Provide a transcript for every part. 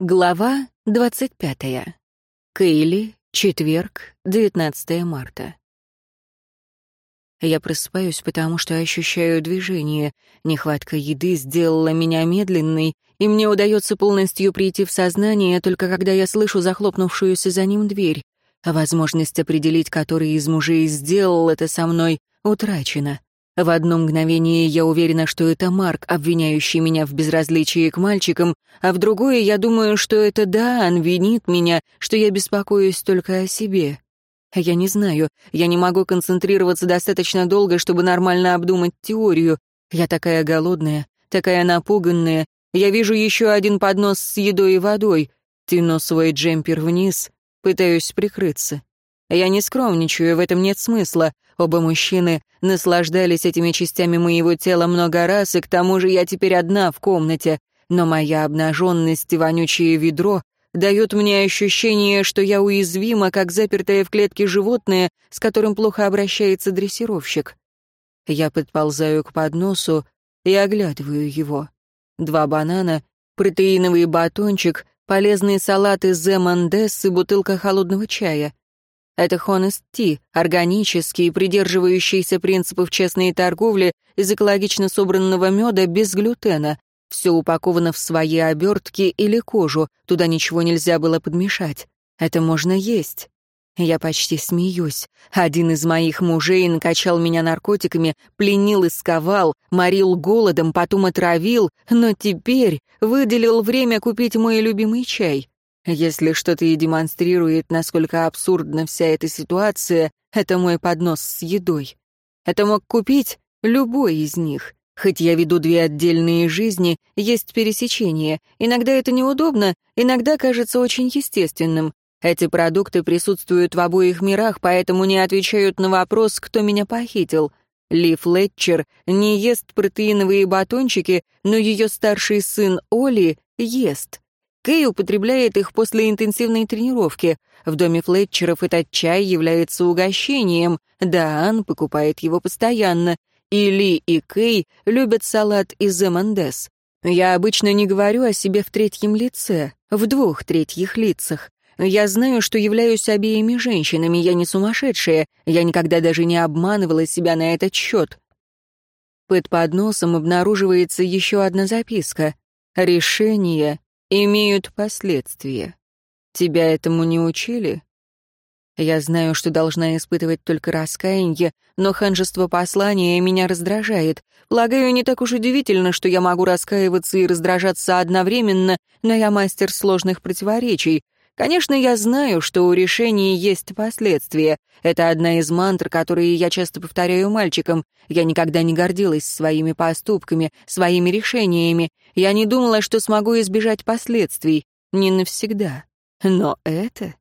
Глава 25. Кейли, четверг, 19 марта. Я просыпаюсь, потому что ощущаю движение. Нехватка еды сделала меня медленной, и мне удается полностью прийти в сознание, только когда я слышу захлопнувшуюся за ним дверь. Возможность определить, который из мужей сделал это со мной, утрачена. В одно мгновение я уверена, что это Марк, обвиняющий меня в безразличии к мальчикам, а в другое я думаю, что это Даан винит меня, что я беспокоюсь только о себе. Я не знаю, я не могу концентрироваться достаточно долго, чтобы нормально обдумать теорию. Я такая голодная, такая напуганная. Я вижу еще один поднос с едой и водой. Тяну свой джемпер вниз, пытаюсь прикрыться. Я не скромничаю, в этом нет смысла. Оба мужчины наслаждались этими частями моего тела много раз, и к тому же я теперь одна в комнате. Но моя обнаженность и вонючее ведро дают мне ощущение, что я уязвима, как запертое в клетке животное, с которым плохо обращается дрессировщик. Я подползаю к подносу и оглядываю его. Два банана, протеиновый батончик, полезный салат из Земандес и бутылка холодного чая. Это Honest Tea, органический, придерживающийся принципов честной торговли из экологично собранного меда без глютена. Все упаковано в свои обертки или кожу, туда ничего нельзя было подмешать. Это можно есть. Я почти смеюсь. Один из моих мужей накачал меня наркотиками, пленил и сковал, морил голодом, потом отравил, но теперь выделил время купить мой любимый чай. Если что-то и демонстрирует, насколько абсурдна вся эта ситуация, это мой поднос с едой. Это мог купить любой из них. Хоть я веду две отдельные жизни, есть пересечение. Иногда это неудобно, иногда кажется очень естественным. Эти продукты присутствуют в обоих мирах, поэтому не отвечают на вопрос, кто меня похитил. Ли Флетчер не ест протеиновые батончики, но ее старший сын Оли ест. Кэй употребляет их после интенсивной тренировки. В доме Флетчеров этот чай является угощением. Даан покупает его постоянно. И Ли, и Кэй любят салат из эмандес. Я обычно не говорю о себе в третьем лице, в двух третьих лицах. Я знаю, что являюсь обеими женщинами, я не сумасшедшая, я никогда даже не обманывала себя на этот счет. Под подносом обнаруживается еще одна записка. Решение имеют последствия. Тебя этому не учили? Я знаю, что должна испытывать только раскаяние, но ханжество послания меня раздражает. Полагаю, не так уж удивительно, что я могу раскаиваться и раздражаться одновременно, но я мастер сложных противоречий. Конечно, я знаю, что у решений есть последствия. Это одна из мантр, которые я часто повторяю мальчикам. Я никогда не гордилась своими поступками, своими решениями. Я не думала, что смогу избежать последствий. Не навсегда. Но это...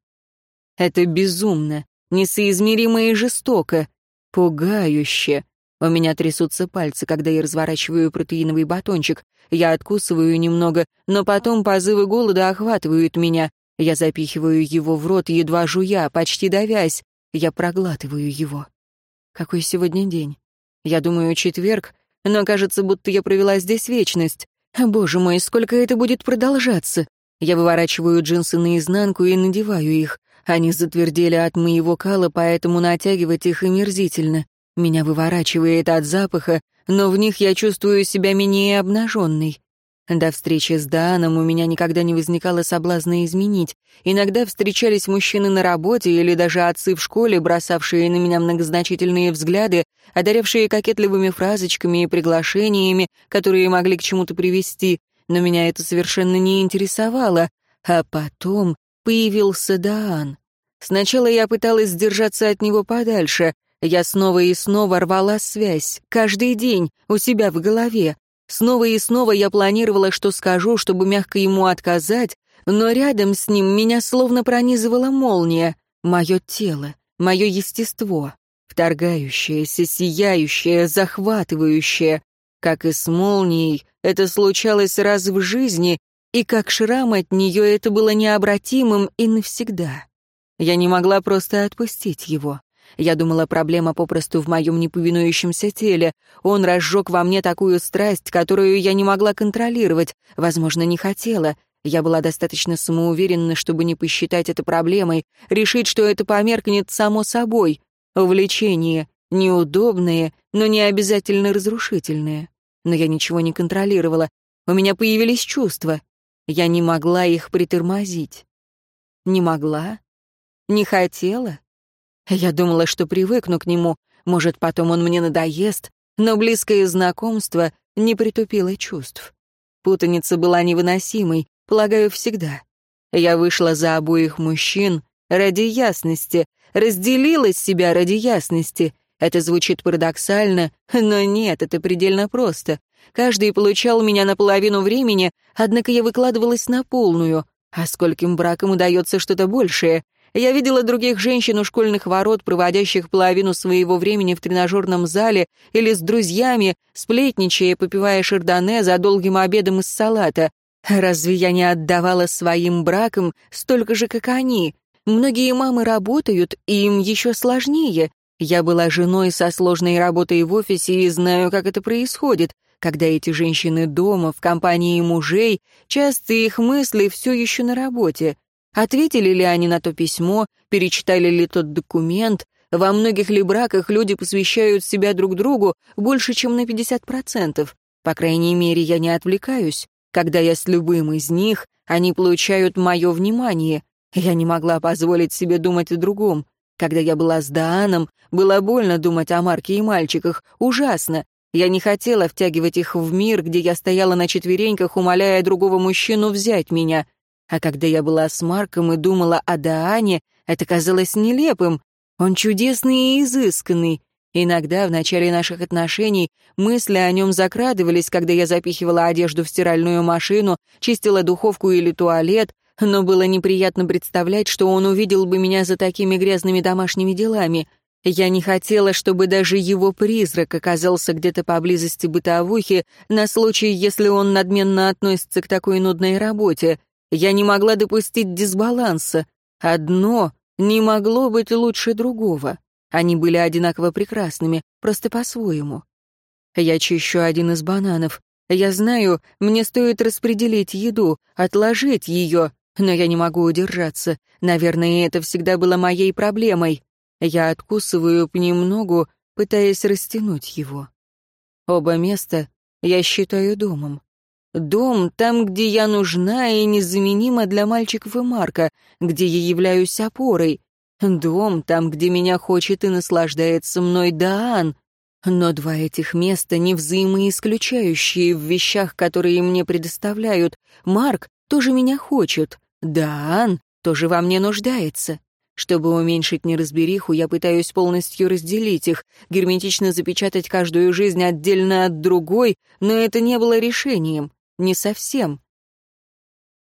Это безумно, несоизмеримо и жестоко, пугающе. У меня трясутся пальцы, когда я разворачиваю протеиновый батончик. Я откусываю немного, но потом позывы голода охватывают меня. Я запихиваю его в рот, едва жуя, почти давясь. Я проглатываю его. Какой сегодня день? Я думаю, четверг, но кажется, будто я провела здесь вечность. Боже мой, сколько это будет продолжаться? Я выворачиваю джинсы наизнанку и надеваю их. Они затвердели от моего кала, поэтому натягивать их омерзительно. Меня выворачивает от запаха, но в них я чувствую себя менее обнаженной. До встречи с Дааном у меня никогда не возникало соблазна изменить. Иногда встречались мужчины на работе или даже отцы в школе, бросавшие на меня многозначительные взгляды, одарявшие кокетливыми фразочками и приглашениями, которые могли к чему-то привести, но меня это совершенно не интересовало. А потом появился Даан. Сначала я пыталась держаться от него подальше. Я снова и снова рвала связь, каждый день, у себя в голове. Снова и снова я планировала, что скажу, чтобы мягко ему отказать, но рядом с ним меня словно пронизывала молния. Мое тело, мое естество, вторгающееся, сияющее, захватывающее. Как и с молнией, это случалось раз в жизни, и как шрам от нее это было необратимым и навсегда. Я не могла просто отпустить его. Я думала, проблема попросту в моем неповинующемся теле. Он разжег во мне такую страсть, которую я не могла контролировать, возможно, не хотела. Я была достаточно самоуверенна, чтобы не посчитать это проблемой, решить, что это померкнет само собой. Увлечение, неудобное, но не обязательно разрушительное. Но я ничего не контролировала. У меня появились чувства. Я не могла их притормозить. Не могла? Не хотела? Я думала, что привыкну к нему, может, потом он мне надоест, но близкое знакомство не притупило чувств. Путаница была невыносимой, полагаю, всегда. Я вышла за обоих мужчин ради ясности, разделила себя ради ясности. Это звучит парадоксально, но нет, это предельно просто. Каждый получал меня на половину времени, однако я выкладывалась на полную. А скольким браком удается что-то большее? Я видела других женщин у школьных ворот, проводящих половину своего времени в тренажерном зале или с друзьями, сплетничая, попивая шардоне за долгим обедом из салата. Разве я не отдавала своим бракам столько же, как они? Многие мамы работают, и им еще сложнее. Я была женой со сложной работой в офисе и знаю, как это происходит. Когда эти женщины дома, в компании мужей, часто их мысли все еще на работе. Ответили ли они на то письмо, перечитали ли тот документ, во многих ли браках люди посвящают себя друг другу больше, чем на 50%. По крайней мере, я не отвлекаюсь. Когда я с любым из них, они получают мое внимание. Я не могла позволить себе думать о другом. Когда я была с Дааном, было больно думать о Марке и мальчиках. Ужасно. Я не хотела втягивать их в мир, где я стояла на четвереньках, умоляя другого мужчину взять меня. А когда я была с Марком и думала о Даане, это казалось нелепым. Он чудесный и изысканный. Иногда в начале наших отношений мысли о нем закрадывались, когда я запихивала одежду в стиральную машину, чистила духовку или туалет, но было неприятно представлять, что он увидел бы меня за такими грязными домашними делами. Я не хотела, чтобы даже его призрак оказался где-то поблизости бытовухи на случай, если он надменно относится к такой нудной работе. Я не могла допустить дисбаланса. Одно не могло быть лучше другого. Они были одинаково прекрасными, просто по-своему. Я чищу один из бананов. Я знаю, мне стоит распределить еду, отложить ее, но я не могу удержаться. Наверное, это всегда было моей проблемой. Я откусываю понемногу, пытаясь растянуть его. Оба места я считаю домом. Дом там, где я нужна и незаменима для мальчиков и Марка, где я являюсь опорой. Дом там, где меня хочет и наслаждается мной Даан. Но два этих места не взаимоисключающие в вещах, которые мне предоставляют. Марк тоже меня хочет. Даан тоже во мне нуждается. Чтобы уменьшить неразбериху, я пытаюсь полностью разделить их, герметично запечатать каждую жизнь отдельно от другой, но это не было решением не совсем.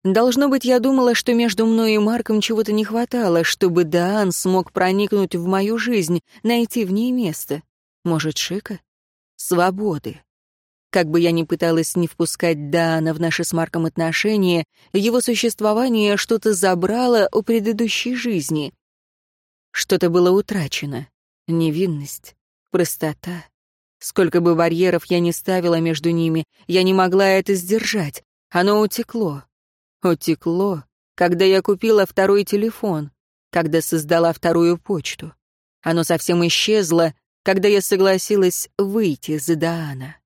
Должно быть, я думала, что между мной и Марком чего-то не хватало, чтобы Даан смог проникнуть в мою жизнь, найти в ней место. Может, Шика? Свободы. Как бы я ни пыталась не впускать Даана в наши с Марком отношения, его существование что-то забрало у предыдущей жизни. Что-то было утрачено. Невинность, простота, Сколько бы барьеров я ни ставила между ними, я не могла это сдержать. Оно утекло. Утекло, когда я купила второй телефон, когда создала вторую почту. Оно совсем исчезло, когда я согласилась выйти за Даана.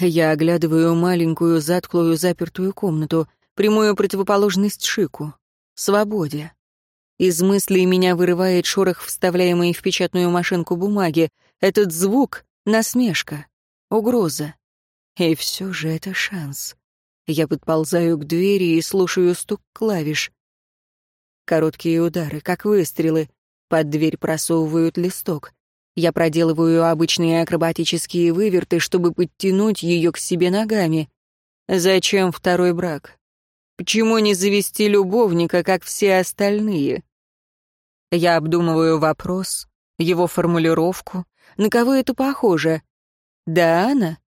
Я оглядываю маленькую, затклую, запертую комнату, прямую противоположность Шику, свободе. Из мыслей меня вырывает шорох, вставляемый в печатную машинку бумаги. Этот звук — насмешка, угроза. И все же это шанс. Я подползаю к двери и слушаю стук клавиш. Короткие удары, как выстрелы. Под дверь просовывают листок. Я проделываю обычные акробатические выверты, чтобы подтянуть ее к себе ногами. Зачем второй брак? Почему не завести любовника, как все остальные? Я обдумываю вопрос, его формулировку, на кого это похоже? Да, Анна?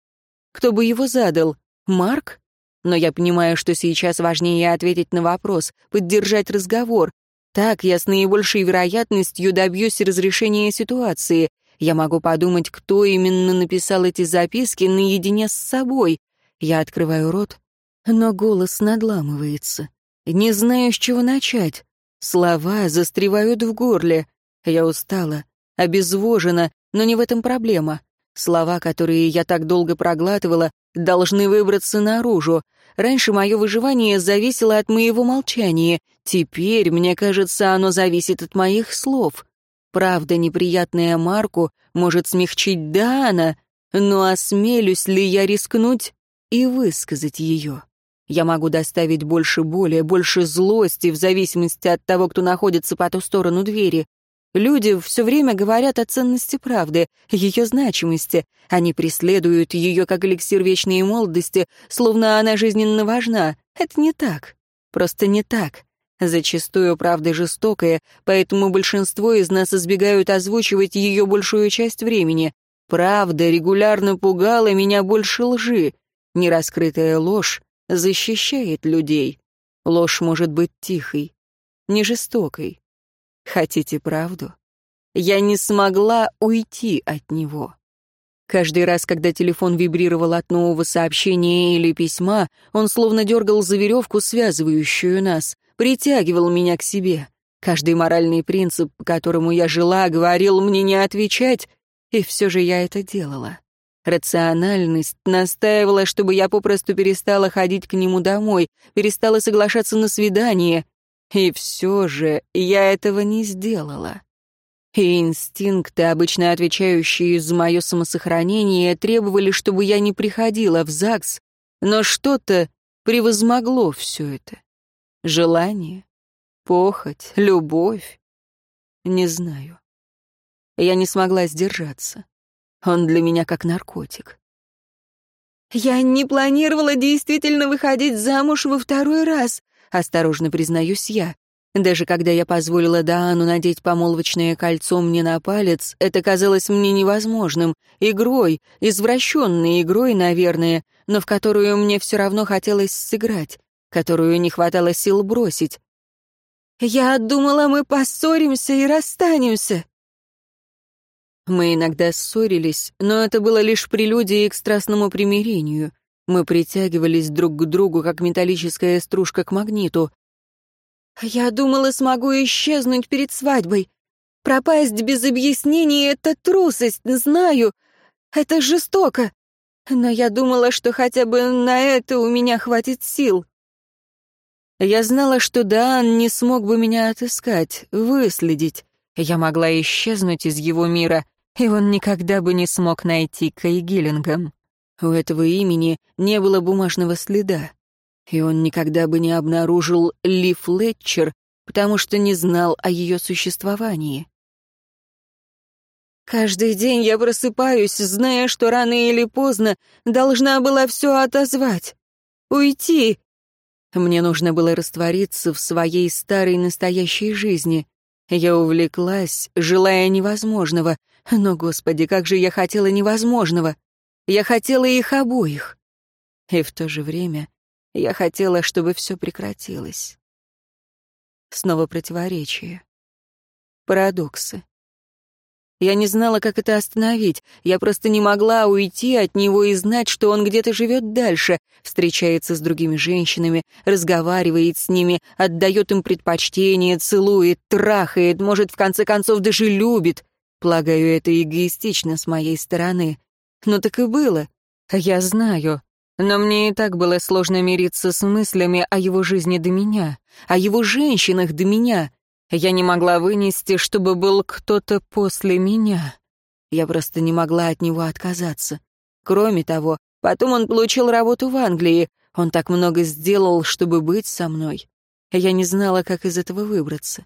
Кто бы его задал? Марк? Но я понимаю, что сейчас важнее ответить на вопрос, поддержать разговор. Так я с наибольшей вероятностью добьюсь разрешения ситуации. Я могу подумать, кто именно написал эти записки наедине с собой. Я открываю рот, Но голос надламывается. Не знаю, с чего начать. Слова застревают в горле. Я устала, обезвожена, но не в этом проблема. Слова, которые я так долго проглатывала, должны выбраться наружу. Раньше мое выживание зависело от моего молчания. Теперь, мне кажется, оно зависит от моих слов. Правда, неприятная Марку может смягчить Дана, но осмелюсь ли я рискнуть и высказать ее? Я могу доставить больше боли, больше злости, в зависимости от того, кто находится по ту сторону двери. Люди все время говорят о ценности правды, ее значимости. Они преследуют ее как эликсир вечной молодости, словно она жизненно важна. Это не так. Просто не так. Зачастую правда жестокая, поэтому большинство из нас избегают озвучивать ее большую часть времени. Правда регулярно пугала меня больше лжи. Нераскрытая ложь защищает людей. Ложь может быть тихой, не жестокой. Хотите правду? Я не смогла уйти от него. Каждый раз, когда телефон вибрировал от нового сообщения или письма, он словно дергал за веревку, связывающую нас, притягивал меня к себе. Каждый моральный принцип, которому я жила, говорил мне не отвечать, и все же я это делала. Рациональность настаивала, чтобы я попросту перестала ходить к нему домой, перестала соглашаться на свидание. И все же я этого не сделала. И инстинкты, обычно отвечающие за мое самосохранение, требовали, чтобы я не приходила в ЗАГС, но что-то превозмогло все это. Желание, похоть, любовь. Не знаю. Я не смогла сдержаться. Он для меня как наркотик. «Я не планировала действительно выходить замуж во второй раз», осторожно признаюсь я. Даже когда я позволила Даану надеть помолвочное кольцо мне на палец, это казалось мне невозможным, игрой, извращенной игрой, наверное, но в которую мне все равно хотелось сыграть, которую не хватало сил бросить. «Я думала, мы поссоримся и расстанемся», мы иногда ссорились, но это было лишь прелюдией к страстному примирению. Мы притягивались друг к другу, как металлическая стружка к магниту. «Я думала, смогу исчезнуть перед свадьбой. Пропасть без объяснений — это трусость, знаю. Это жестоко. Но я думала, что хотя бы на это у меня хватит сил». Я знала, что Даан не смог бы меня отыскать, выследить. Я могла исчезнуть из его мира, и он никогда бы не смог найти Кэй Гиллингом. У этого имени не было бумажного следа, и он никогда бы не обнаружил Ли Флетчер, потому что не знал о ее существовании. Каждый день я просыпаюсь, зная, что рано или поздно должна была все отозвать. Уйти. Мне нужно было раствориться в своей старой настоящей жизни. Я увлеклась, желая невозможного. Но, Господи, как же я хотела невозможного. Я хотела их обоих. И в то же время я хотела, чтобы все прекратилось. Снова противоречие. Парадоксы. Я не знала, как это остановить. Я просто не могла уйти от него и знать, что он где-то живет дальше, встречается с другими женщинами, разговаривает с ними, отдает им предпочтение, целует, трахает, может, в конце концов, даже любит. Полагаю, это эгоистично с моей стороны. Но так и было. Я знаю. Но мне и так было сложно мириться с мыслями о его жизни до меня, о его женщинах до меня. Я не могла вынести, чтобы был кто-то после меня. Я просто не могла от него отказаться. Кроме того, потом он получил работу в Англии. Он так много сделал, чтобы быть со мной. Я не знала, как из этого выбраться.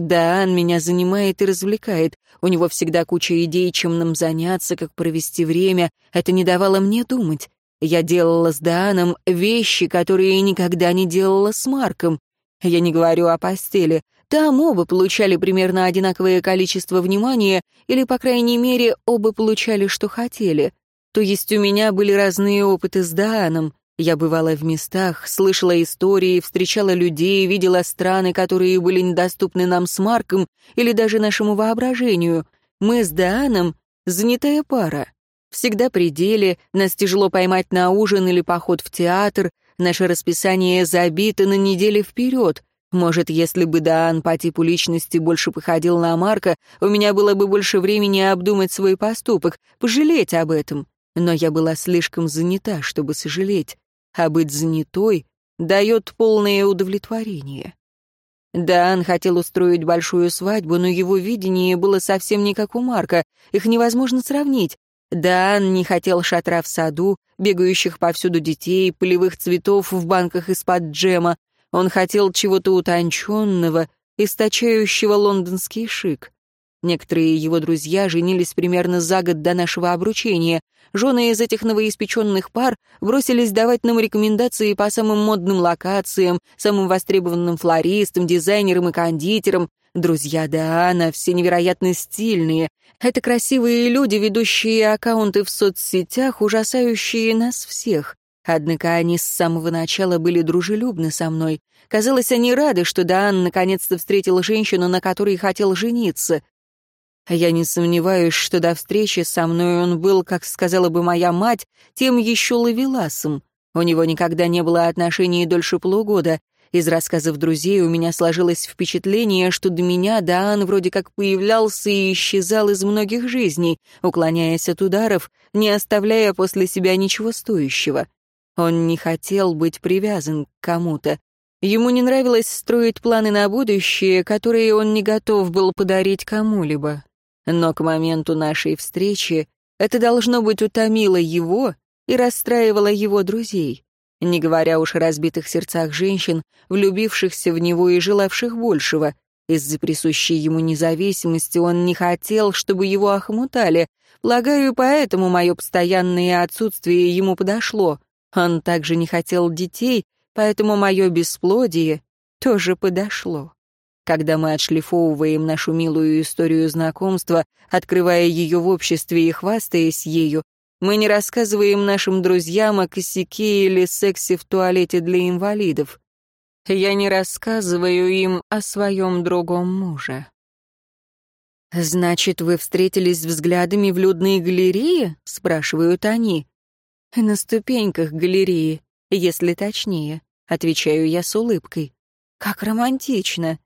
Да, он меня занимает и развлекает. У него всегда куча идей, чем нам заняться, как провести время. Это не давало мне думать. Я делала с Дааном вещи, которые никогда не делала с Марком. Я не говорю о постели. Там оба получали примерно одинаковое количество внимания, или, по крайней мере, оба получали, что хотели. То есть у меня были разные опыты с Дааном. Я бывала в местах, слышала истории, встречала людей, видела страны, которые были недоступны нам с Марком или даже нашему воображению. Мы с Дааном — занятая пара. Всегда при деле, нас тяжело поймать на ужин или поход в театр, Наше расписание забито на неделю вперед. Может, если бы Даан по типу личности больше походил на Марка, у меня было бы больше времени обдумать свой поступок, пожалеть об этом. Но я была слишком занята, чтобы сожалеть. А быть занятой дает полное удовлетворение. Даан хотел устроить большую свадьбу, но его видение было совсем не как у Марка. Их невозможно сравнить. Даан не хотел шатра в саду, бегающих повсюду детей, полевых цветов в банках из-под джема. Он хотел чего-то утонченного, источающего лондонский шик. Некоторые его друзья женились примерно за год до нашего обручения. Жены из этих новоиспеченных пар бросились давать нам рекомендации по самым модным локациям, самым востребованным флористам, дизайнерам и кондитерам. Друзья Даана все невероятно стильные. Это красивые люди, ведущие аккаунты в соцсетях, ужасающие нас всех. Однако они с самого начала были дружелюбны со мной. Казалось, они рады, что Даан наконец-то встретил женщину, на которой хотел жениться. Я не сомневаюсь, что до встречи со мной он был, как сказала бы моя мать, тем еще ловеласом. У него никогда не было отношений дольше полугода. Из рассказов друзей у меня сложилось впечатление, что до меня Даан вроде как появлялся и исчезал из многих жизней, уклоняясь от ударов, не оставляя после себя ничего стоящего. Он не хотел быть привязан к кому-то. Ему не нравилось строить планы на будущее, которые он не готов был подарить кому-либо. Но к моменту нашей встречи это, должно быть, утомило его и расстраивало его друзей, не говоря уж о разбитых сердцах женщин, влюбившихся в него и желавших большего. Из-за присущей ему независимости он не хотел, чтобы его охмутали. Полагаю, поэтому мое постоянное отсутствие ему подошло. Он также не хотел детей, поэтому мое бесплодие тоже подошло. Когда мы отшлифовываем нашу милую историю знакомства, открывая ее в обществе и хвастаясь ею, мы не рассказываем нашим друзьям о косяке или сексе в туалете для инвалидов. Я не рассказываю им о своем другом муже. «Значит, вы встретились взглядами в людной галерее?» — спрашивают они. «На ступеньках галереи, если точнее», — отвечаю я с улыбкой. «Как романтично!»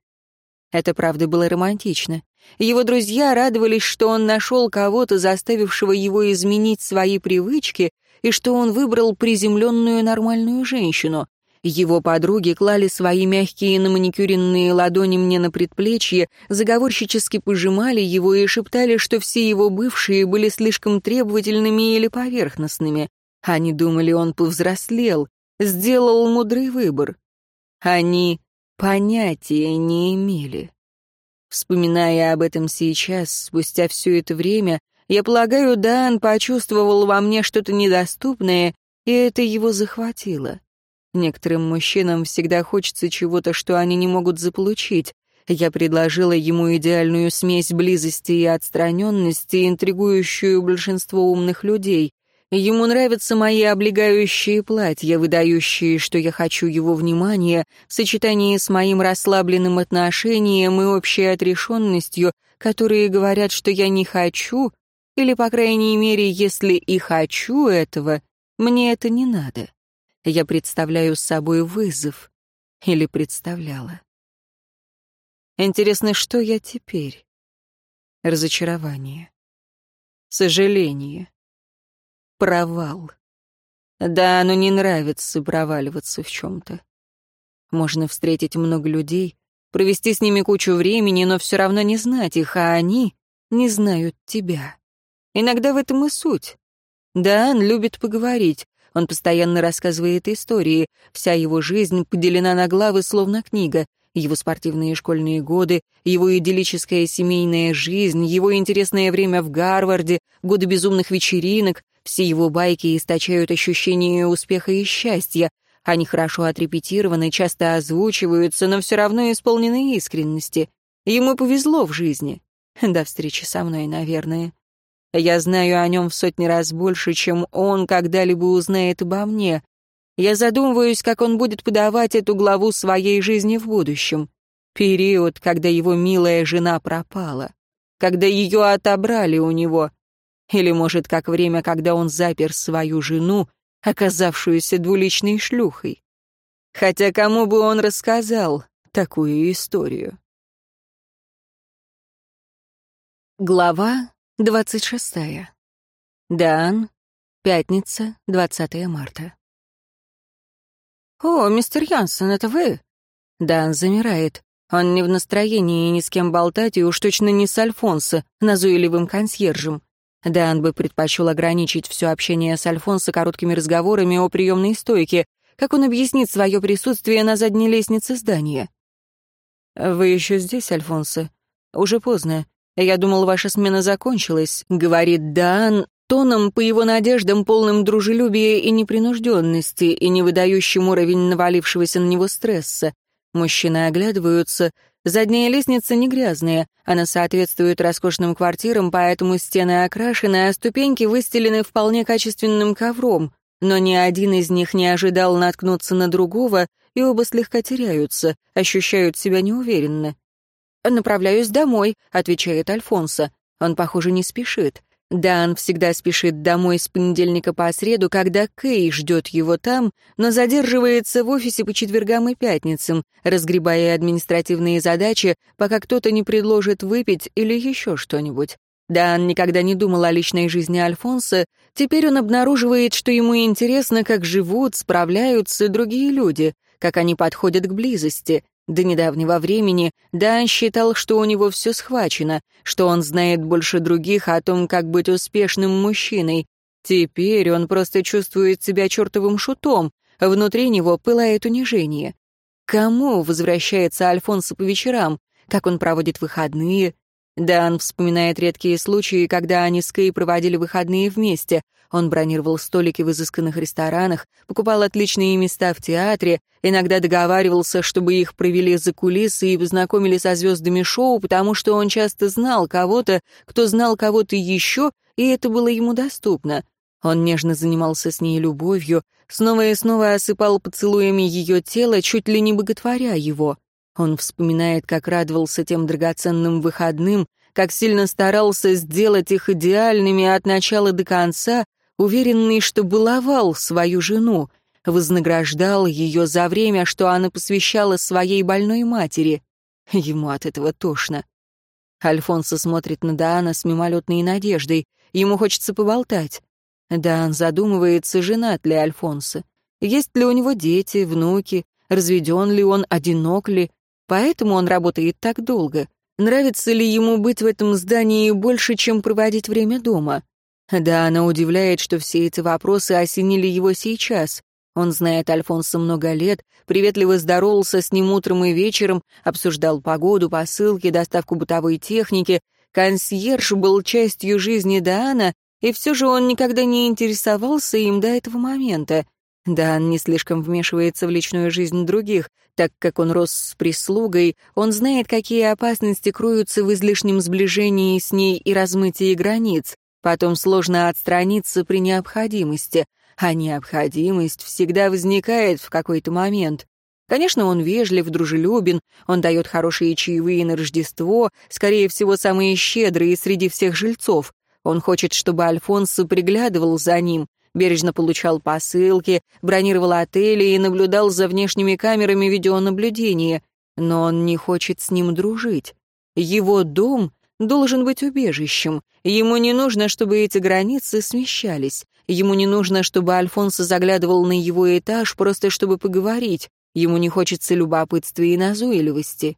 Это, правда, было романтично. Его друзья радовались, что он нашел кого-то, заставившего его изменить свои привычки, и что он выбрал приземленную нормальную женщину. Его подруги клали свои мягкие наманикюренные ладони мне на предплечье, заговорщически пожимали его и шептали, что все его бывшие были слишком требовательными или поверхностными. Они думали, он повзрослел, сделал мудрый выбор. Они понятия не имели. Вспоминая об этом сейчас, спустя все это время, я полагаю, Дан почувствовал во мне что-то недоступное, и это его захватило. Некоторым мужчинам всегда хочется чего-то, что они не могут заполучить. Я предложила ему идеальную смесь близости и отстраненности, интригующую большинство умных людей. Ему нравятся мои облегающие платья, выдающие, что я хочу его внимания, в сочетании с моим расслабленным отношением и общей отрешенностью, которые говорят, что я не хочу, или, по крайней мере, если и хочу этого, мне это не надо. Я представляю с собой вызов. Или представляла. Интересно, что я теперь? Разочарование. Сожаление провал. Да, оно не нравится проваливаться в чем-то. Можно встретить много людей, провести с ними кучу времени, но все равно не знать их, а они не знают тебя. Иногда в этом и суть. Да, он любит поговорить. Он постоянно рассказывает истории. Вся его жизнь поделена на главы, словно книга. Его спортивные школьные годы, его идиллическая семейная жизнь, его интересное время в Гарварде, годы безумных вечеринок, все его байки источают ощущение успеха и счастья. Они хорошо отрепетированы, часто озвучиваются, но все равно исполнены искренности. Ему повезло в жизни. До встречи со мной, наверное. Я знаю о нем в сотни раз больше, чем он когда-либо узнает обо мне. Я задумываюсь, как он будет подавать эту главу своей жизни в будущем. Период, когда его милая жена пропала. Когда ее отобрали у него. Или, может, как время, когда он запер свою жену оказавшуюся двуличной шлюхой. Хотя кому бы он рассказал такую историю? Глава двадцать шестая. Дан. Пятница, 20 марта. «О, мистер Янсен, это вы?» Дан замирает. Он не в настроении ни с кем болтать, и уж точно не с Альфонсо, назойливым консьержем. Дан бы предпочел ограничить все общение с Альфонсо короткими разговорами о приемной стойке. Как он объяснит свое присутствие на задней лестнице здания? «Вы еще здесь, Альфонсо? Уже поздно. Я думал, ваша смена закончилась», — говорит Дан, тоном по его надеждам, полным дружелюбия и непринужденности, и не выдающим уровень навалившегося на него стресса. Мужчины оглядываются. Задняя лестница не грязная, она соответствует роскошным квартирам, поэтому стены окрашены, а ступеньки выстелены вполне качественным ковром. Но ни один из них не ожидал наткнуться на другого, и оба слегка теряются, ощущают себя неуверенно. «Направляюсь домой», — отвечает Альфонсо. Он, похоже, не спешит. Дан всегда спешит домой с понедельника по среду, когда Кей ждет его там, но задерживается в офисе по четвергам и пятницам, разгребая административные задачи, пока кто-то не предложит выпить или еще что-нибудь. Дан никогда не думал о личной жизни Альфонса, теперь он обнаруживает, что ему интересно, как живут, справляются другие люди, как они подходят к близости. До недавнего времени Дан считал, что у него все схвачено, что он знает больше других о том, как быть успешным мужчиной. Теперь он просто чувствует себя чертовым шутом, внутри него пылает унижение. Кому возвращается Альфонсо по вечерам? Как он проводит выходные? Дан вспоминает редкие случаи, когда они с Кей проводили выходные вместе. Он бронировал столики в изысканных ресторанах, покупал отличные места в театре, иногда договаривался, чтобы их провели за кулисы и познакомили со звездами шоу, потому что он часто знал кого-то, кто знал кого-то еще, и это было ему доступно. Он нежно занимался с ней любовью, снова и снова осыпал поцелуями ее тело, чуть ли не боготворя его. Он вспоминает, как радовался тем драгоценным выходным, как сильно старался сделать их идеальными от начала до конца, уверенный, что баловал свою жену, вознаграждал ее за время, что она посвящала своей больной матери. Ему от этого тошно. Альфонсо смотрит на Даана с мимолетной надеждой. Ему хочется поболтать. Даан задумывается, женат ли Альфонсо. Есть ли у него дети, внуки, разведен ли он, одинок ли. Поэтому он работает так долго. Нравится ли ему быть в этом здании больше, чем проводить время дома? Да, она удивляет, что все эти вопросы осенили его сейчас. Он знает Альфонса много лет, приветливо здоровался с ним утром и вечером, обсуждал погоду, посылки, доставку бытовой техники. Консьерж был частью жизни Даана, и все же он никогда не интересовался им до этого момента. Дан не слишком вмешивается в личную жизнь других, так как он рос с прислугой, он знает, какие опасности кроются в излишнем сближении с ней и размытии границ. Потом сложно отстраниться при необходимости, а необходимость всегда возникает в какой-то момент. Конечно, он вежлив, дружелюбен, он дает хорошие чаевые на Рождество, скорее всего, самые щедрые среди всех жильцов. Он хочет, чтобы Альфонсо приглядывал за ним, бережно получал посылки, бронировал отели и наблюдал за внешними камерами видеонаблюдения. Но он не хочет с ним дружить. Его дом должен быть убежищем. Ему не нужно, чтобы эти границы смещались. Ему не нужно, чтобы Альфонсо заглядывал на его этаж, просто чтобы поговорить. Ему не хочется любопытства и назойливости.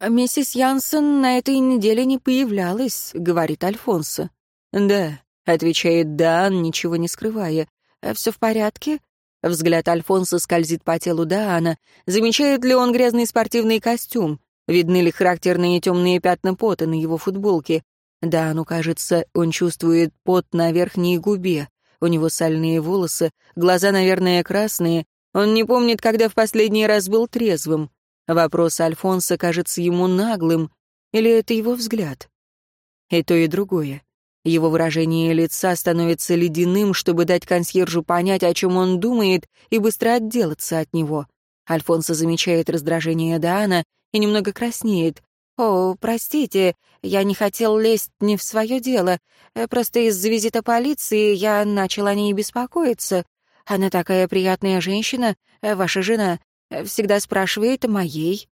«Миссис Янсен на этой неделе не появлялась», — говорит Альфонсо. «Да», — отвечает Дан, ничего не скрывая. «А «Все в порядке?» Взгляд Альфонса скользит по телу Даана. Замечает ли он грязный спортивный костюм? Видны ли характерные темные пятна пота на его футболке? Да, ну, кажется, он чувствует пот на верхней губе. У него сальные волосы, глаза, наверное, красные. Он не помнит, когда в последний раз был трезвым. Вопрос Альфонса кажется ему наглым. Или это его взгляд? И то, и другое. Его выражение лица становится ледяным, чтобы дать консьержу понять, о чем он думает, и быстро отделаться от него. Альфонсо замечает раздражение Даана и немного краснеет. «О, простите, я не хотел лезть не в свое дело. Э, просто из-за визита полиции я начал о ней беспокоиться. Она такая приятная женщина, э, ваша жена, э, всегда спрашивает о моей».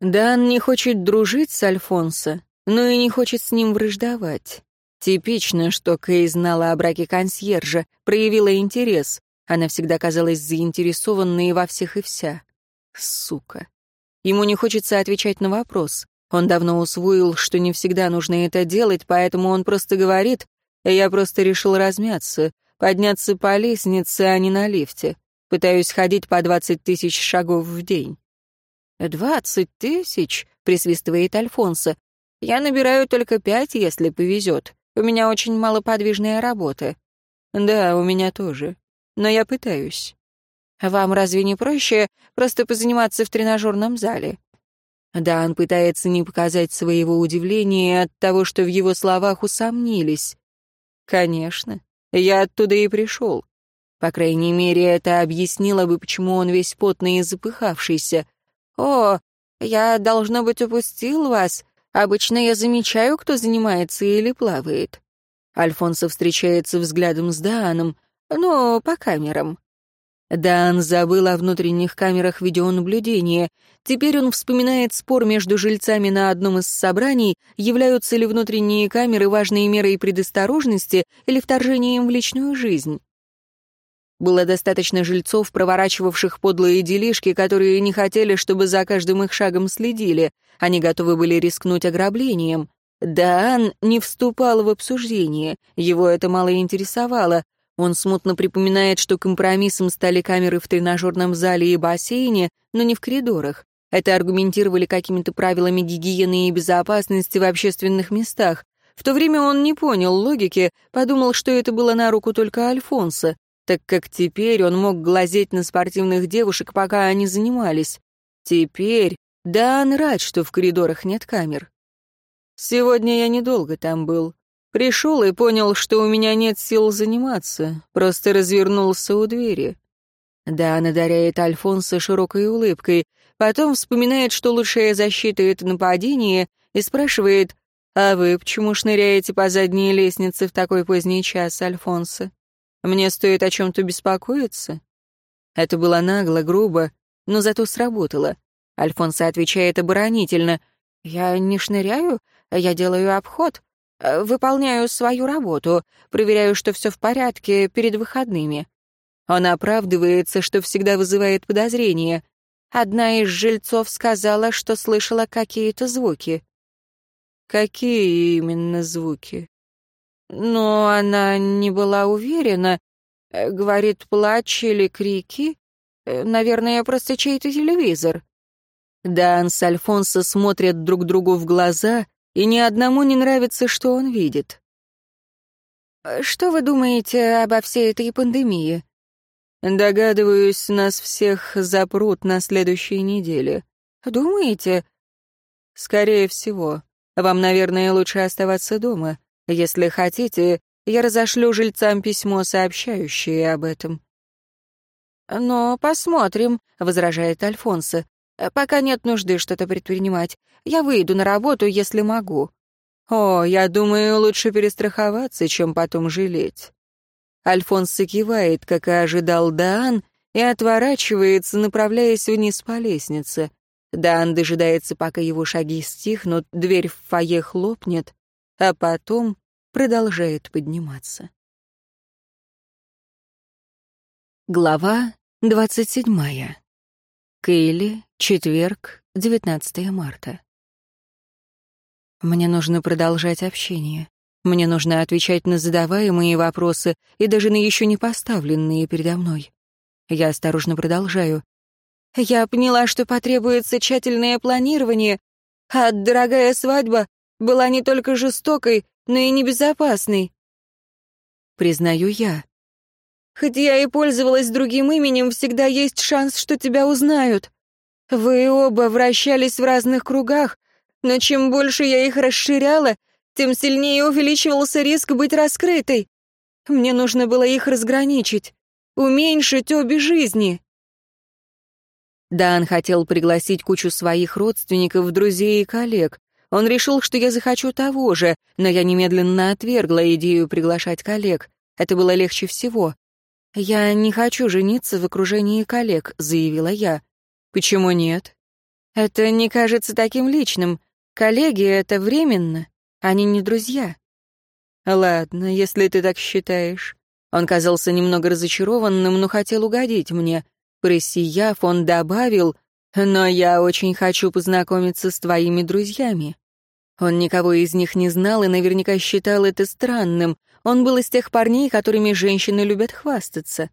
Дан не хочет дружить с Альфонсо, но и не хочет с ним враждовать. Типично, что Кей знала о браке консьержа, проявила интерес. Она всегда казалась заинтересованной во всех и вся. Сука. Ему не хочется отвечать на вопрос. Он давно усвоил, что не всегда нужно это делать, поэтому он просто говорит, «Я просто решил размяться, подняться по лестнице, а не на лифте. Пытаюсь ходить по двадцать тысяч шагов в день». «Двадцать тысяч?» — присвистывает Альфонсо. «Я набираю только пять, если повезет. У меня очень малоподвижная работа». «Да, у меня тоже. Но я пытаюсь». «Вам разве не проще просто позаниматься в тренажерном зале?» Да, он пытается не показать своего удивления от того, что в его словах усомнились. «Конечно. Я оттуда и пришел. По крайней мере, это объяснило бы, почему он весь потный и запыхавшийся. «О, я, должно быть, упустил вас. Обычно я замечаю, кто занимается или плавает». Альфонсо встречается взглядом с Дааном, но по камерам. Даан забыл о внутренних камерах видеонаблюдения. Теперь он вспоминает спор между жильцами на одном из собраний, являются ли внутренние камеры важной мерой предосторожности или вторжением в личную жизнь. Было достаточно жильцов, проворачивавших подлые делишки, которые не хотели, чтобы за каждым их шагом следили. Они готовы были рискнуть ограблением. Даан не вступал в обсуждение, его это мало интересовало. Он смутно припоминает, что компромиссом стали камеры в тренажерном зале и бассейне, но не в коридорах. Это аргументировали какими-то правилами гигиены и безопасности в общественных местах. В то время он не понял логики, подумал, что это было на руку только Альфонса так как теперь он мог глазеть на спортивных девушек, пока они занимались. Теперь Дан рад, что в коридорах нет камер. Сегодня я недолго там был. Пришел и понял, что у меня нет сил заниматься, просто развернулся у двери. Дан одаряет Альфонса широкой улыбкой, потом вспоминает, что лучшая защита — это нападение, и спрашивает, «А вы почему шныряете по задней лестнице в такой поздний час, Альфонсо?» Мне стоит о чем-то беспокоиться?» Это было нагло, грубо, но зато сработало. Альфонсо отвечает оборонительно. «Я не шныряю, я делаю обход. Выполняю свою работу, проверяю, что все в порядке перед выходными». Он оправдывается, что всегда вызывает подозрения. Одна из жильцов сказала, что слышала какие-то звуки. «Какие именно звуки?» Но она не была уверена. Э, говорит, плач или крики. Э, наверное, просто чей-то телевизор. Дан с Альфонсо смотрят друг другу в глаза, и ни одному не нравится, что он видит. Э, «Что вы думаете обо всей этой пандемии?» «Догадываюсь, нас всех запрут на следующей неделе». «Думаете?» «Скорее всего. Вам, наверное, лучше оставаться дома. Если хотите, я разошлю жильцам письмо, сообщающее об этом». «Но посмотрим», — возражает Альфонсо. «Пока нет нужды что-то предпринимать. Я выйду на работу, если могу». «О, я думаю, лучше перестраховаться, чем потом жалеть». Альфонсо кивает, как и ожидал Даан, и отворачивается, направляясь вниз по лестнице. Даан дожидается, пока его шаги стихнут, дверь в фойе хлопнет, а потом продолжает подниматься. Глава двадцать седьмая. Кейли, четверг, 19 марта. Мне нужно продолжать общение. Мне нужно отвечать на задаваемые вопросы и даже на еще не поставленные передо мной. Я осторожно продолжаю. Я поняла, что потребуется тщательное планирование, а дорогая свадьба была не только жестокой, но и небезопасной. Признаю я. Хоть я и пользовалась другим именем, всегда есть шанс, что тебя узнают. Вы оба вращались в разных кругах, но чем больше я их расширяла, тем сильнее увеличивался риск быть раскрытой. Мне нужно было их разграничить, уменьшить обе жизни. Дан хотел пригласить кучу своих родственников, друзей и коллег. Он решил, что я захочу того же, но я немедленно отвергла идею приглашать коллег. Это было легче всего. «Я не хочу жениться в окружении коллег», — заявила я. «Почему нет?» «Это не кажется таким личным. Коллеги — это временно. Они не друзья». «Ладно, если ты так считаешь». Он казался немного разочарованным, но хотел угодить мне. Просияв, он добавил, «Но я очень хочу познакомиться с твоими друзьями». Он никого из них не знал и наверняка считал это странным. Он был из тех парней, которыми женщины любят хвастаться.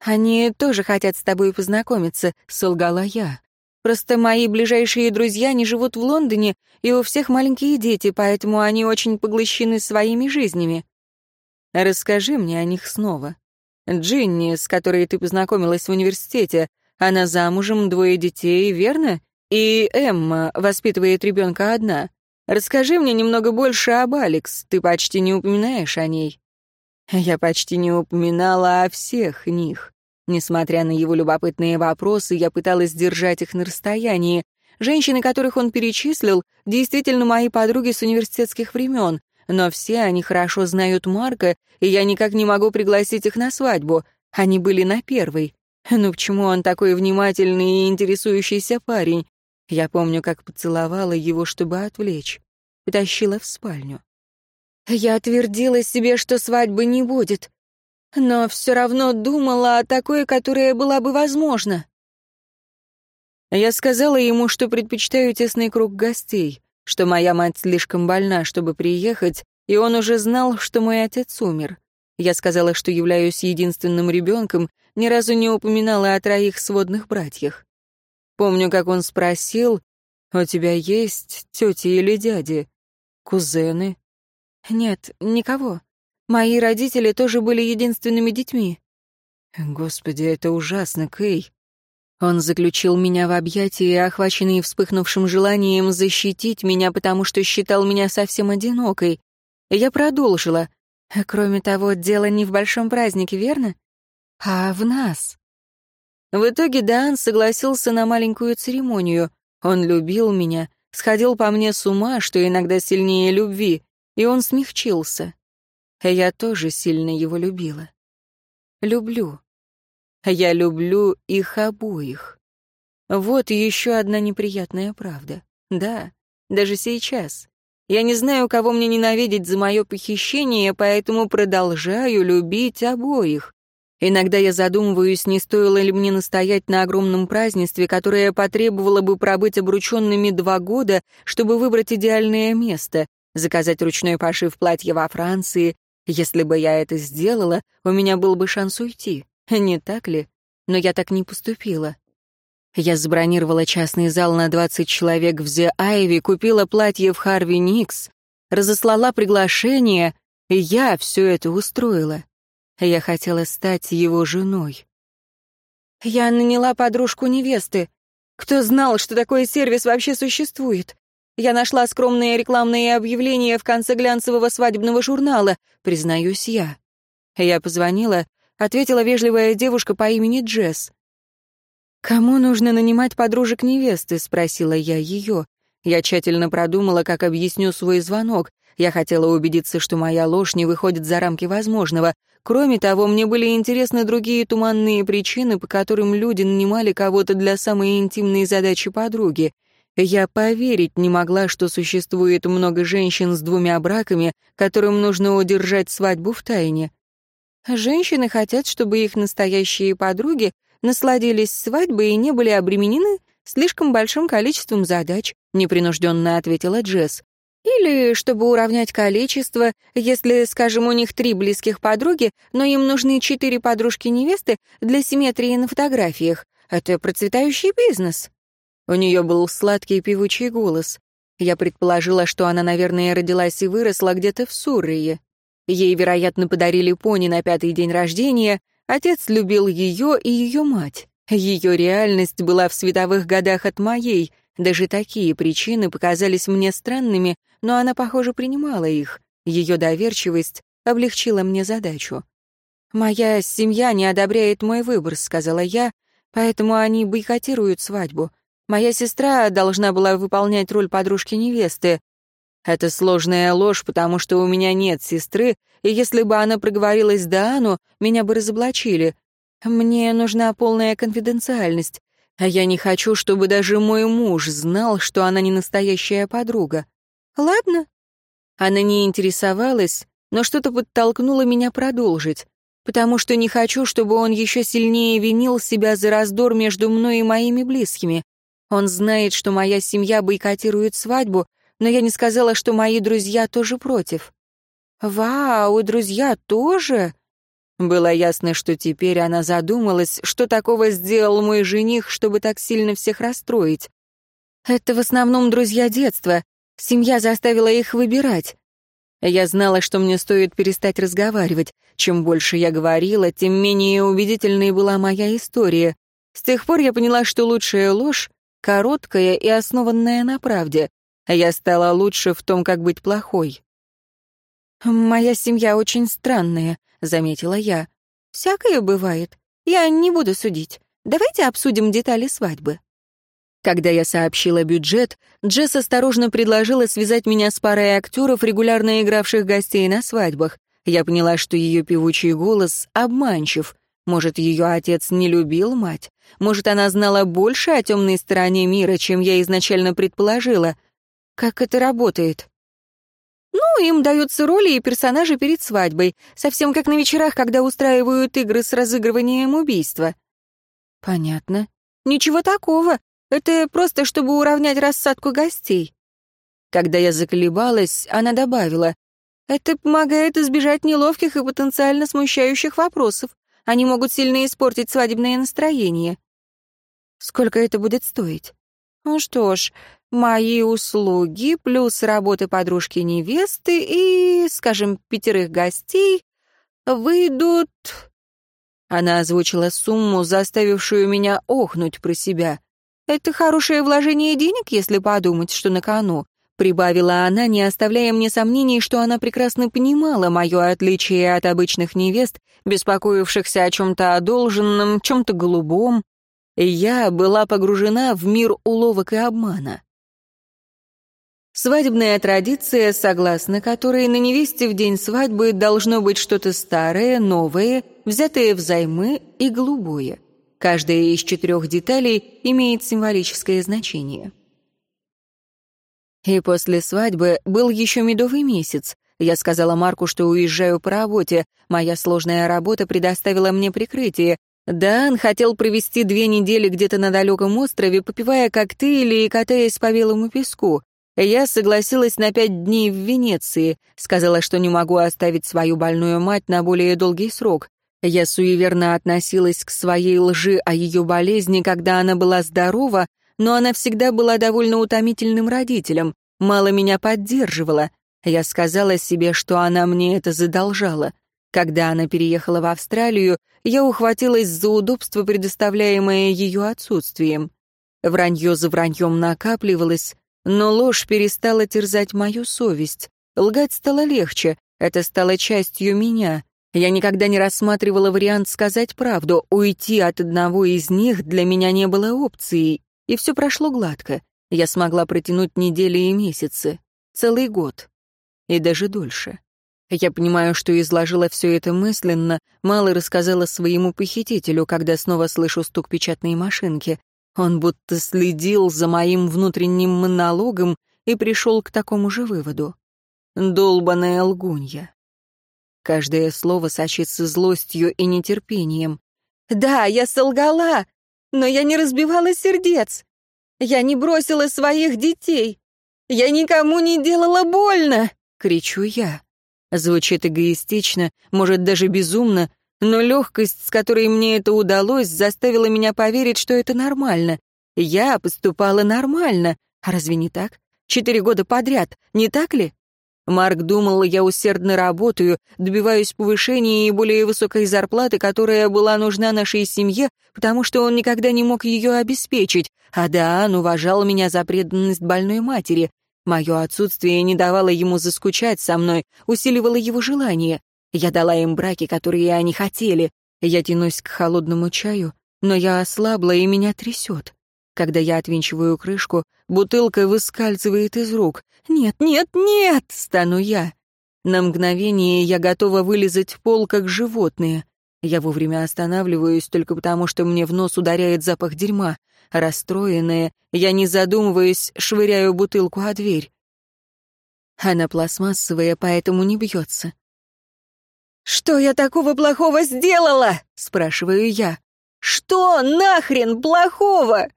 «Они тоже хотят с тобой познакомиться», — солгала я. «Просто мои ближайшие друзья не живут в Лондоне, и у всех маленькие дети, поэтому они очень поглощены своими жизнями». «Расскажи мне о них снова. Джинни, с которой ты познакомилась в университете, она замужем, двое детей, верно? И Эмма воспитывает ребенка одна. Расскажи мне немного больше об Алекс, ты почти не упоминаешь о ней». Я почти не упоминала о всех них. Несмотря на его любопытные вопросы, я пыталась держать их на расстоянии. Женщины, которых он перечислил, действительно мои подруги с университетских времен, но все они хорошо знают Марка, и я никак не могу пригласить их на свадьбу. Они были на первой. Ну почему он такой внимательный и интересующийся парень? Я помню, как поцеловала его, чтобы отвлечь. Потащила в спальню. Я твердила себе, что свадьбы не будет, но все равно думала о такой, которая была бы возможна. Я сказала ему, что предпочитаю тесный круг гостей, что моя мать слишком больна, чтобы приехать, и он уже знал, что мой отец умер. Я сказала, что являюсь единственным ребенком, ни разу не упоминала о троих сводных братьях. Помню, как он спросил, «У тебя есть тети или дяди? Кузены?» «Нет, никого. Мои родители тоже были единственными детьми». «Господи, это ужасно, Кей». Он заключил меня в объятия, охваченный вспыхнувшим желанием защитить меня, потому что считал меня совсем одинокой. Я продолжила. Кроме того, дело не в большом празднике, верно? А в нас. В итоге Дан согласился на маленькую церемонию. Он любил меня, сходил по мне с ума, что иногда сильнее любви, и он смягчился. Я тоже сильно его любила. Люблю. Я люблю их обоих. Вот еще одна неприятная правда. Да, даже сейчас. Я не знаю, кого мне ненавидеть за мое похищение, поэтому продолжаю любить обоих. Иногда я задумываюсь, не стоило ли мне настоять на огромном празднестве, которое потребовало бы пробыть обрученными два года, чтобы выбрать идеальное место, заказать ручной пошив платья во Франции. Если бы я это сделала, у меня был бы шанс уйти. Не так ли? Но я так не поступила. Я забронировала частный зал на 20 человек в Зе Айви, купила платье в Харви Никс, разослала приглашение, и я все это устроила. Я хотела стать его женой. Я наняла подружку невесты. Кто знал, что такой сервис вообще существует? Я нашла скромные рекламные объявления в конце глянцевого свадебного журнала, признаюсь я. Я позвонила, ответила вежливая девушка по имени Джесс. «Кому нужно нанимать подружек невесты?» — спросила я ее. Я тщательно продумала, как объясню свой звонок. Я хотела убедиться, что моя ложь не выходит за рамки возможного. Кроме того, мне были интересны другие туманные причины, по которым люди нанимали кого-то для самой интимной задачи подруги — я поверить не могла, что существует много женщин с двумя браками, которым нужно удержать свадьбу в тайне. Женщины хотят, чтобы их настоящие подруги насладились свадьбой и не были обременены слишком большим количеством задач, непринужденно ответила Джесс. Или чтобы уравнять количество, если, скажем, у них три близких подруги, но им нужны четыре подружки-невесты для симметрии на фотографиях. Это процветающий бизнес. У нее был сладкий певучий голос. Я предположила, что она, наверное, родилась и выросла где-то в Суррее. Ей, вероятно, подарили пони на пятый день рождения. Отец любил ее и ее мать. Ее реальность была в световых годах от моей. Даже такие причины показались мне странными, но она, похоже, принимала их. Ее доверчивость облегчила мне задачу. «Моя семья не одобряет мой выбор», — сказала я, поэтому они бойкотируют свадьбу. Моя сестра должна была выполнять роль подружки невесты. Это сложная ложь, потому что у меня нет сестры, и если бы она проговорилась Даану, меня бы разоблачили. Мне нужна полная конфиденциальность, а я не хочу, чтобы даже мой муж знал, что она не настоящая подруга. Ладно. Она не интересовалась, но что-то подтолкнуло меня продолжить, потому что не хочу, чтобы он еще сильнее винил себя за раздор между мной и моими близкими. Он знает, что моя семья бойкотирует свадьбу, но я не сказала, что мои друзья тоже против. «Вау, друзья тоже?» Было ясно, что теперь она задумалась, что такого сделал мой жених, чтобы так сильно всех расстроить. «Это в основном друзья детства. Семья заставила их выбирать. Я знала, что мне стоит перестать разговаривать. Чем больше я говорила, тем менее убедительной была моя история. С тех пор я поняла, что лучшая ложь — короткая и основанная на правде. Я стала лучше в том, как быть плохой. «Моя семья очень странная», — заметила я. «Всякое бывает. Я не буду судить. Давайте обсудим детали свадьбы». Когда я сообщила бюджет, Джесс осторожно предложила связать меня с парой актеров, регулярно игравших гостей на свадьбах. Я поняла, что ее певучий голос обманчив. Может, ее отец не любил мать? Может, она знала больше о темной стороне мира, чем я изначально предположила? Как это работает? Ну, им даются роли и персонажи перед свадьбой, совсем как на вечерах, когда устраивают игры с разыгрыванием убийства. Понятно. Ничего такого. Это просто, чтобы уравнять рассадку гостей. Когда я заколебалась, она добавила, это помогает избежать неловких и потенциально смущающих вопросов. Они могут сильно испортить свадебное настроение. Сколько это будет стоить? Ну что ж, мои услуги плюс работы подружки невесты и, скажем, пятерых гостей выйдут... Она озвучила сумму, заставившую меня охнуть про себя. «Это хорошее вложение денег, если подумать, что на кону», — прибавила она, не оставляя мне сомнений, что она прекрасно понимала мое отличие от обычных невест, беспокоившихся о чем-то одолженном, чем-то голубом. Я была погружена в мир уловок и обмана. Свадебная традиция, согласно которой на невесте в день свадьбы должно быть что-то старое, новое, взятое взаймы и голубое. Каждая из четырех деталей имеет символическое значение. И после свадьбы был еще медовый месяц. Я сказала Марку, что уезжаю по работе. Моя сложная работа предоставила мне прикрытие. Дан хотел провести две недели где-то на далеком острове, попивая коктейли и катаясь по белому песку. Я согласилась на пять дней в Венеции, сказала, что не могу оставить свою больную мать на более долгий срок. Я суеверно относилась к своей лжи о ее болезни, когда она была здорова, но она всегда была довольно утомительным родителем, мало меня поддерживала. Я сказала себе, что она мне это задолжала. Когда она переехала в Австралию, я ухватилась за удобство, предоставляемое ее отсутствием. Вранье за враньем накапливалось, но ложь перестала терзать мою совесть. Лгать стало легче, это стало частью меня. Я никогда не рассматривала вариант сказать правду, уйти от одного из них для меня не было опцией, и все прошло гладко. Я смогла протянуть недели и месяцы, целый год, и даже дольше. Я понимаю, что изложила все это мысленно, мало рассказала своему похитителю, когда снова слышу стук печатной машинки. Он будто следил за моим внутренним монологом и пришел к такому же выводу. Долбаная лгунья. Каждое слово сочится злостью и нетерпением. «Да, я солгала, но я не разбивала сердец. Я не бросила своих детей. Я никому не делала больно!» — кричу я. Звучит эгоистично, может, даже безумно, но легкость, с которой мне это удалось, заставила меня поверить, что это нормально. Я поступала нормально. А разве не так? Четыре года подряд, не так ли? Марк думал, я усердно работаю, добиваюсь повышения и более высокой зарплаты, которая была нужна нашей семье, потому что он никогда не мог ее обеспечить, а Даан уважал меня за преданность больной матери. Мое отсутствие не давало ему заскучать со мной, усиливало его желание. Я дала им браки, которые они хотели. Я тянусь к холодному чаю, но я ослабла и меня трясет. Когда я отвинчиваю крышку, бутылка выскальзывает из рук. «Нет, нет, нет!» — стану я. На мгновение я готова вылезать в пол, как животное. Я вовремя останавливаюсь только потому, что мне в нос ударяет запах дерьма. Расстроенная, я, не задумываясь, швыряю бутылку о дверь. Она пластмассовая, поэтому не бьется. «Что я такого плохого сделала?» — спрашиваю я. «Что нахрен плохого?»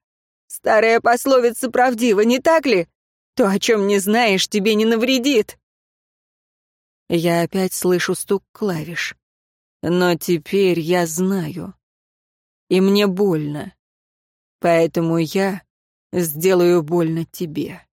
Старая пословица правдива, не так ли? То, о чем не знаешь, тебе не навредит. Я опять слышу стук клавиш. Но теперь я знаю. И мне больно. Поэтому я сделаю больно тебе.